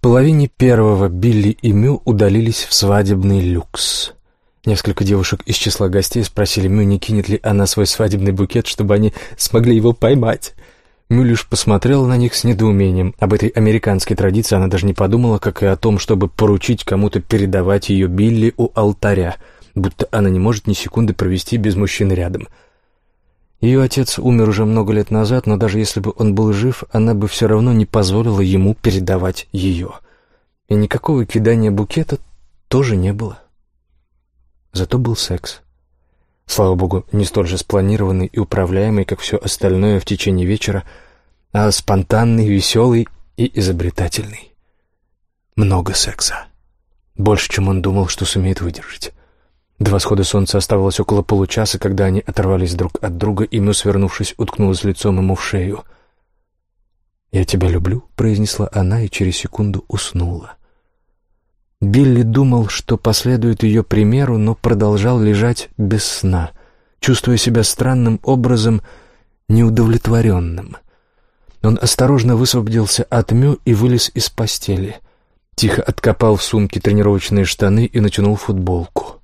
половине первого Билли и Мю удалились в свадебный люкс. Несколько девушек из числа гостей спросили Мю, не кинет ли она свой свадебный букет, чтобы они смогли его поймать. Мю лишь посмотрела на них с недоумением. Об этой американской традиции она даже не подумала, как и о том, чтобы поручить кому-то передавать ее Билли у алтаря, будто она не может ни секунды провести без мужчины рядом. Ее отец умер уже много лет назад, но даже если бы он был жив, она бы все равно не позволила ему передавать ее. И никакого кидания букета тоже не было. Зато был секс. Слава богу, не столь же спланированный и управляемый, как все остальное в течение вечера, а спонтанный, веселый и изобретательный. Много секса. Больше, чем он думал, что сумеет выдержать. До восхода солнца оставалось около получаса, когда они оторвались друг от друга, и Мю, свернувшись, уткнулась лицом ему в шею. «Я тебя люблю», — произнесла она и через секунду уснула. Билли думал, что последует ее примеру, но продолжал лежать без сна, чувствуя себя странным образом неудовлетворенным. Он осторожно высвободился от Мю и вылез из постели. Тихо откопал в сумке тренировочные штаны и натянул футболку.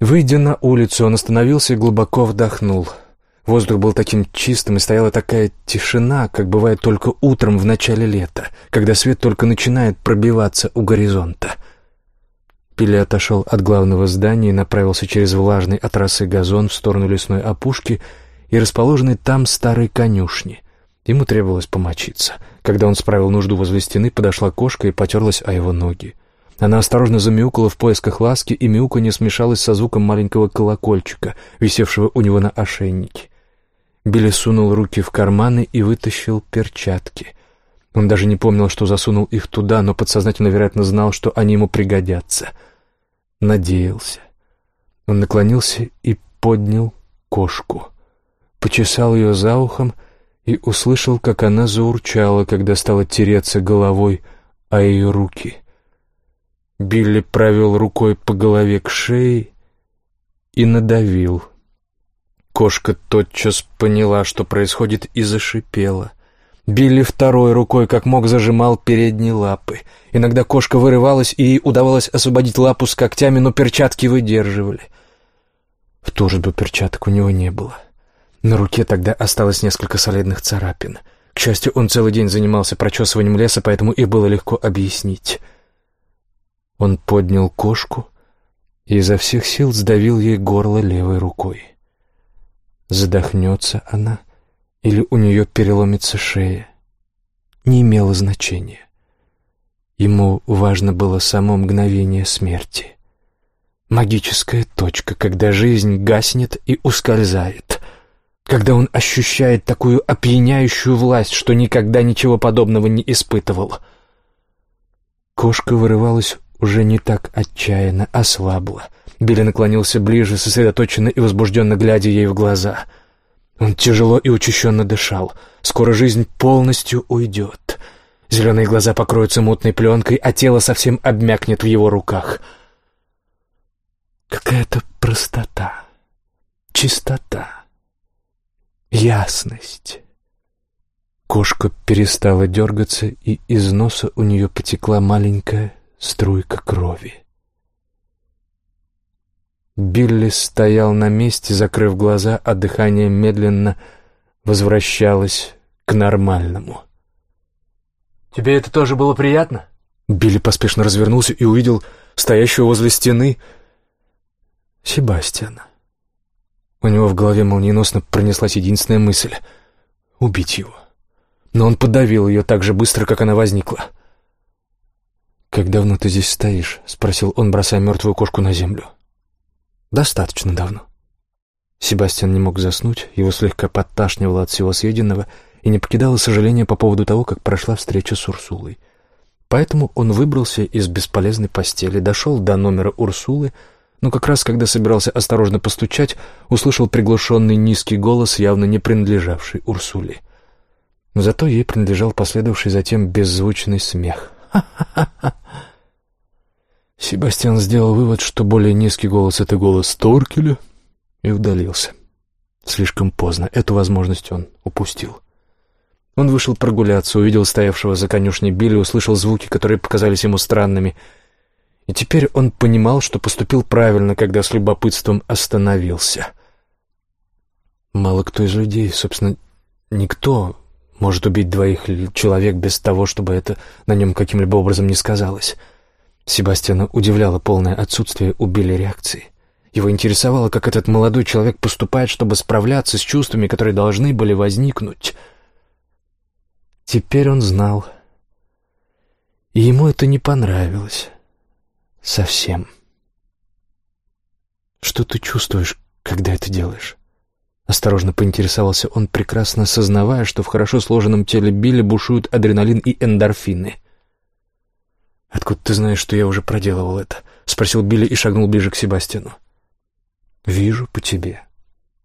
Выйдя на улицу, он остановился и глубоко вдохнул — Воздух был таким чистым, и стояла такая тишина, как бывает только утром в начале лета, когда свет только начинает пробиваться у горизонта. Пилли отошел от главного здания и направился через влажный от газон в сторону лесной опушки и расположенной там старой конюшни. Ему требовалось помочиться. Когда он справил нужду возле стены, подошла кошка и потерлась о его ноги. Она осторожно замяукала в поисках ласки, и мяуканье смешалось со звуком маленького колокольчика, висевшего у него на ошейнике. Билли сунул руки в карманы и вытащил перчатки. Он даже не помнил, что засунул их туда, но подсознательно, вероятно, знал, что они ему пригодятся. Надеялся. Он наклонился и поднял кошку. Почесал ее за ухом и услышал, как она заурчала, когда стала тереться головой о ее руки. Билли провел рукой по голове к шее и надавил — Кошка тотчас поняла, что происходит, и зашипела. Билли второй рукой как мог зажимал передние лапы. Иногда кошка вырывалась, и ей удавалось освободить лапу с когтями, но перчатки выдерживали. В ту же перчаток у него не было. На руке тогда осталось несколько солидных царапин. К счастью, он целый день занимался прочесыванием леса, поэтому и было легко объяснить. Он поднял кошку и изо всех сил сдавил ей горло левой рукой. Задохнется она или у нее переломится шея, не имело значения. Ему важно было само мгновение смерти. Магическая точка, когда жизнь гаснет и ускользает, когда он ощущает такую опьяняющую власть, что никогда ничего подобного не испытывал. Кошка вырывалась уже не так отчаянно, ослабла — Билли наклонился ближе, сосредоточенно и возбужденно глядя ей в глаза. Он тяжело и учащенно дышал. Скоро жизнь полностью уйдет. Зеленые глаза покроются мутной пленкой, а тело совсем обмякнет в его руках. Какая-то простота, чистота, ясность. Кошка перестала дергаться, и из носа у нее потекла маленькая струйка крови. Билли стоял на месте, закрыв глаза, а дыхание медленно возвращалось к нормальному. «Тебе это тоже было приятно?» Билли поспешно развернулся и увидел стоящего возле стены Себастьяна. У него в голове молниеносно пронеслась единственная мысль — убить его. Но он подавил ее так же быстро, как она возникла. «Как давно ты здесь стоишь?» — спросил он, бросая мертвую кошку на землю. Достаточно давно. Себастьян не мог заснуть, его слегка подташнивало от всего съеденного и не покидало сожаление по поводу того, как прошла встреча с Урсулой. Поэтому он выбрался из бесполезной постели, дошел до номера Урсулы, но как раз когда собирался осторожно постучать, услышал приглушенный низкий голос, явно не принадлежавший Урсуле. Зато ей принадлежал последовавший затем беззвучный смех. Себастьян сделал вывод, что более низкий голос — это голос Торкеля, и удалился. Слишком поздно. Эту возможность он упустил. Он вышел прогуляться, увидел стоявшего за конюшней Билли, услышал звуки, которые показались ему странными. И теперь он понимал, что поступил правильно, когда с любопытством остановился. Мало кто из людей, собственно, никто может убить двоих человек без того, чтобы это на нем каким-либо образом не сказалось. Себастьяна удивляло полное отсутствие у Билли реакции. Его интересовало, как этот молодой человек поступает, чтобы справляться с чувствами, которые должны были возникнуть — Теперь он знал. И ему это не понравилось. Совсем. «Что ты чувствуешь, когда это делаешь?» Осторожно поинтересовался он, прекрасно сознавая, что в хорошо сложенном теле Билли бушуют адреналин и эндорфины. «Откуда ты знаешь, что я уже проделывал это?» — спросил Билли и шагнул ближе к Себастьяну. «Вижу по тебе».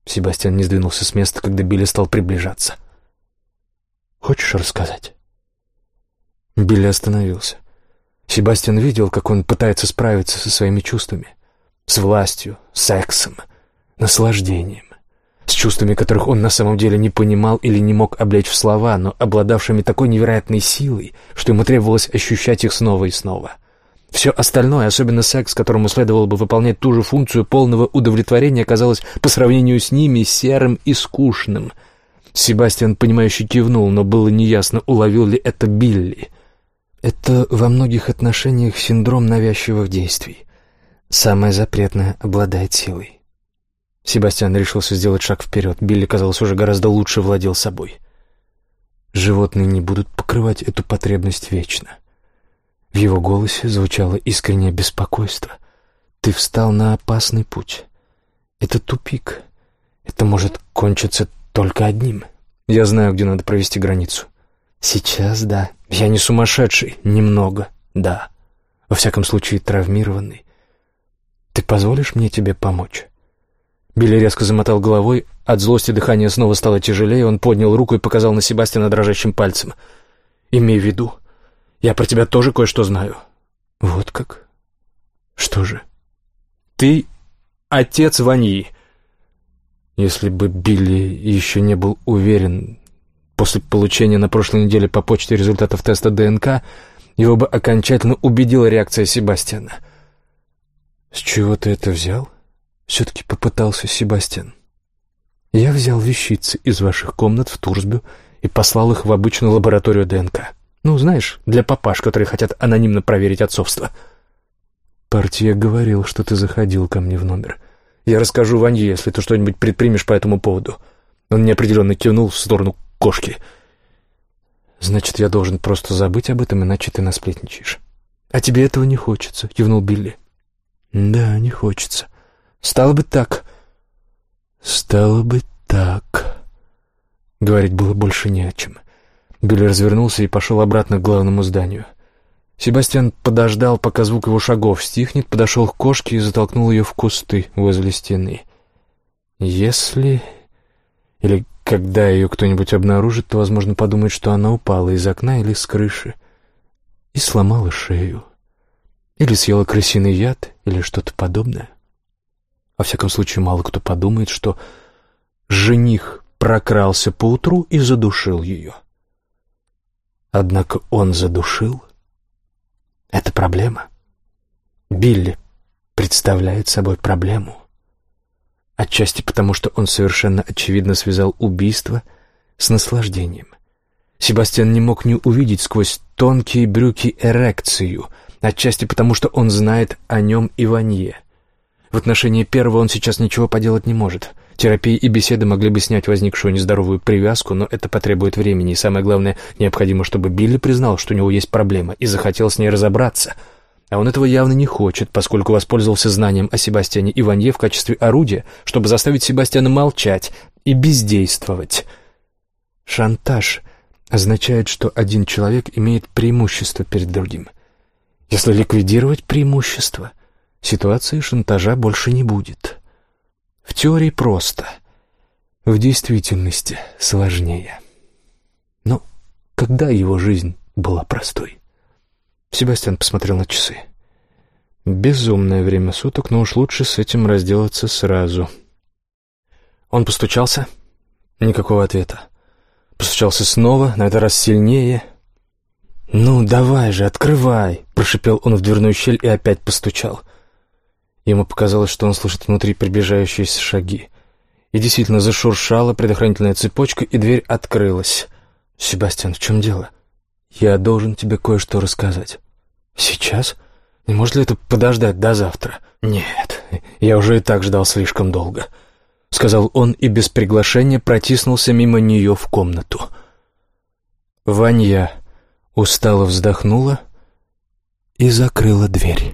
Себастьян не сдвинулся с места, когда Билли стал приближаться. Хочешь рассказать?» Билли остановился. Себастьян видел, как он пытается справиться со своими чувствами. С властью, сексом, наслаждением. С чувствами, которых он на самом деле не понимал или не мог облечь в слова, но обладавшими такой невероятной силой, что ему требовалось ощущать их снова и снова. Все остальное, особенно секс, которому следовало бы выполнять ту же функцию полного удовлетворения, казалось по сравнению с ними серым и скучным — Себастьян, понимающе кивнул, но было неясно, уловил ли это Билли. Это во многих отношениях синдром навязчивых действий. Самое запретное обладает силой. Себастьян решился сделать шаг вперед. Билли, казалось, уже гораздо лучше владел собой. Животные не будут покрывать эту потребность вечно. В его голосе звучало искреннее беспокойство. «Ты встал на опасный путь. Это тупик. Это может кончиться только одним. Я знаю, где надо провести границу. Сейчас, да. Я не сумасшедший. Немного, да. Во всяком случае, травмированный. Ты позволишь мне тебе помочь?» Билли резко замотал головой. От злости дыхание снова стало тяжелее. Он поднял руку и показал на Себастьяна дрожащим пальцем. «Имей в виду, я про тебя тоже кое-что знаю». «Вот как? Что же?» «Ты отец Ваньи. Если бы Билли еще не был уверен после получения на прошлой неделе по почте результатов теста ДНК, его бы окончательно убедила реакция Себастьяна. «С чего ты это взял?» — все-таки попытался Себастьян. «Я взял вещицы из ваших комнат в Турсбю и послал их в обычную лабораторию ДНК. Ну, знаешь, для папаш, которые хотят анонимно проверить отцовство». «Партия говорил, что ты заходил ко мне в номер». Я расскажу Ванье, если ты что-нибудь предпримешь по этому поводу». Он неопределенно кивнул в сторону кошки. «Значит, я должен просто забыть об этом, иначе ты насплетничаешь». «А тебе этого не хочется», — кивнул Билли. «Да, не хочется. Стало бы так». «Стало бы так». Говорить было больше не о чем. Билли развернулся и пошел обратно к главному зданию. Себастьян подождал, пока звук его шагов стихнет, подошел к кошке и затолкнул ее в кусты возле стены. Если... Или когда ее кто-нибудь обнаружит, то, возможно, подумает, что она упала из окна или с крыши и сломала шею. Или съела крысиный яд, или что-то подобное. Во всяком случае, мало кто подумает, что жених прокрался поутру и задушил ее. Однако он задушил это проблема. Билли представляет собой проблему. Отчасти потому, что он совершенно очевидно связал убийство с наслаждением. Себастьян не мог не увидеть сквозь тонкие брюки эрекцию, отчасти потому, что он знает о нем и Ванье. В отношении первого он сейчас ничего поделать не может. Терапия и беседы могли бы снять возникшую нездоровую привязку, но это потребует времени, и самое главное, необходимо, чтобы Билли признал, что у него есть проблема, и захотел с ней разобраться. А он этого явно не хочет, поскольку воспользовался знанием о Себастьяне Иванье в качестве орудия, чтобы заставить Себастьяна молчать и бездействовать. Шантаж означает, что один человек имеет преимущество перед другим. Если ликвидировать преимущество, ситуации шантажа больше не будет. В теории просто, в действительности сложнее. Но когда его жизнь была простой? Себастьян посмотрел на часы. Безумное время суток, но уж лучше с этим разделаться сразу. Он постучался. Никакого ответа. постучался снова, на этот раз сильнее. «Ну, давай же, открывай!» — прошипел он в дверную щель и опять постучал. Ему показалось, что он слышит внутри приближающиеся шаги. И действительно зашуршала предохранительная цепочка, и дверь открылась. «Себастьян, в чем дело? Я должен тебе кое-что рассказать». «Сейчас? Не может ли это подождать до завтра?» «Нет, я уже и так ждал слишком долго», — сказал он и без приглашения протиснулся мимо нее в комнату. Ваня устало вздохнула и закрыла дверь.